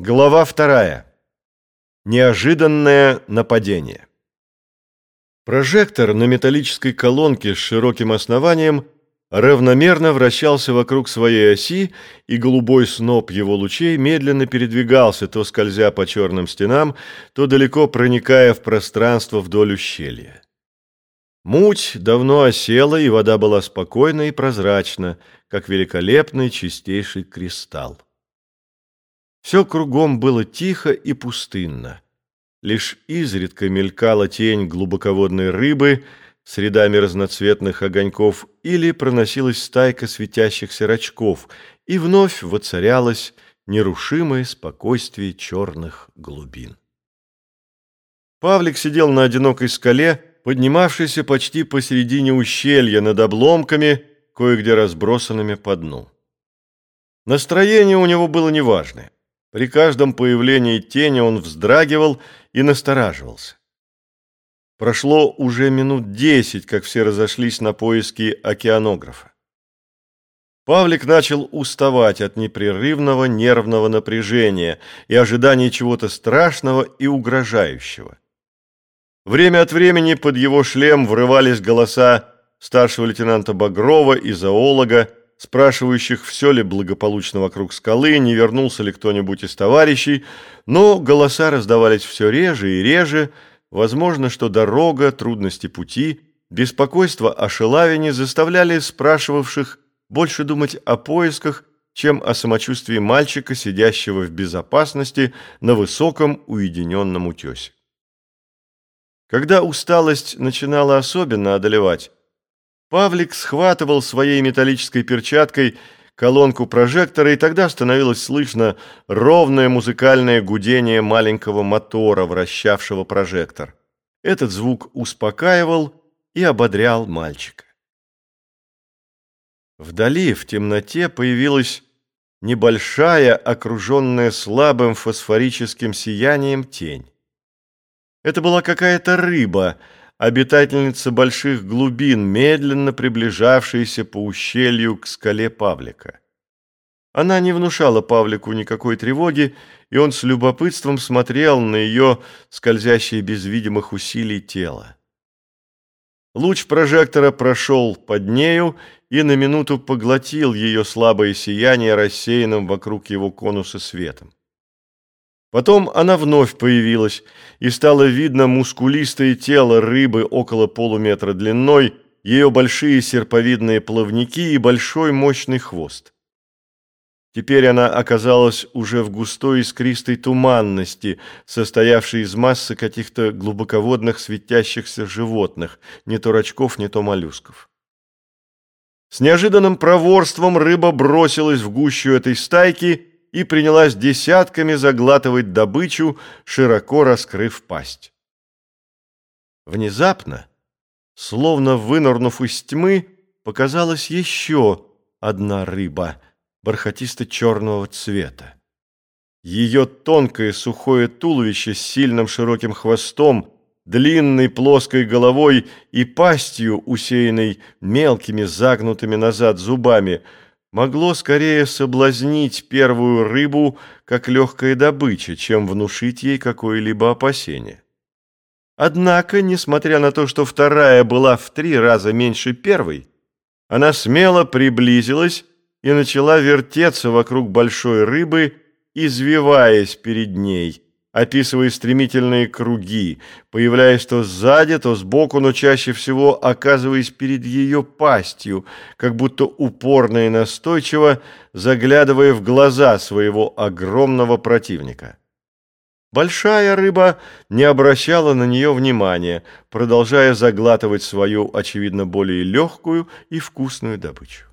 Глава вторая. Неожиданное нападение. Прожектор на металлической колонке с широким основанием равномерно вращался вокруг своей оси, и голубой сноп его лучей медленно передвигался, то скользя по черным стенам, то далеко проникая в пространство вдоль ущелья. Муть давно осела, и вода была спокойна и прозрачна, как великолепный чистейший кристалл. Все кругом было тихо и пустынно. Лишь изредка мелькала тень глубоководной рыбы с рядами разноцветных огоньков или проносилась стайка светящихся рачков, и вновь воцарялось нерушимое спокойствие черных глубин. Павлик сидел на одинокой скале, поднимавшейся почти посередине ущелья над обломками, кое-где разбросанными по дну. Настроение у него было неважное. При каждом появлении тени он вздрагивал и настораживался. Прошло уже минут десять, как все разошлись на поиски океанографа. Павлик начал уставать от непрерывного нервного напряжения и ожидания чего-то страшного и угрожающего. Время от времени под его шлем врывались голоса старшего лейтенанта Багрова и зоолога, спрашивающих, все ли благополучно вокруг скалы, не вернулся ли кто-нибудь из товарищей, но голоса раздавались все реже и реже, возможно, что дорога, трудности пути, беспокойство о Шелавине заставляли спрашивавших больше думать о поисках, чем о самочувствии мальчика, сидящего в безопасности на высоком уединенном утесе. Когда усталость начинала особенно одолевать, Павлик схватывал своей металлической перчаткой колонку прожектора, и тогда становилось слышно ровное музыкальное гудение маленького мотора, вращавшего прожектор. Этот звук успокаивал и ободрял мальчика. Вдали, в темноте, появилась небольшая, окруженная слабым фосфорическим сиянием тень. Это была какая-то рыба — обитательница больших глубин, медленно приближавшаяся по ущелью к скале Павлика. Она не внушала Павлику никакой тревоги, и он с любопытством смотрел на ее скользящее без видимых усилий тело. Луч прожектора прошел под нею и на минуту поглотил ее слабое сияние рассеянным вокруг его конуса светом. Потом она вновь появилась, и стало видно мускулистое тело рыбы около полуметра длиной, ее большие серповидные плавники и большой мощный хвост. Теперь она оказалась уже в густой искристой туманности, состоявшей из массы каких-то глубоководных светящихся животных, не то рачков, не то моллюсков. С неожиданным проворством рыба бросилась в гущу этой стайки и принялась десятками заглатывать добычу, широко раскрыв пасть. Внезапно, словно вынырнув из тьмы, показалась еще одна рыба бархатисто-черного цвета. Ее тонкое сухое туловище с сильным широким хвостом, длинной плоской головой и пастью, усеянной мелкими загнутыми назад зубами – могло скорее соблазнить первую рыбу как легкая добыча, чем внушить ей какое-либо опасение. Однако, несмотря на то, что вторая была в три раза меньше первой, она смело приблизилась и начала вертеться вокруг большой рыбы, извиваясь перед ней – описывая стремительные круги, появляясь то сзади, то сбоку, но чаще всего оказываясь перед ее пастью, как будто упорно и настойчиво заглядывая в глаза своего огромного противника. Большая рыба не обращала на нее внимания, продолжая заглатывать свою, очевидно, более легкую и вкусную добычу.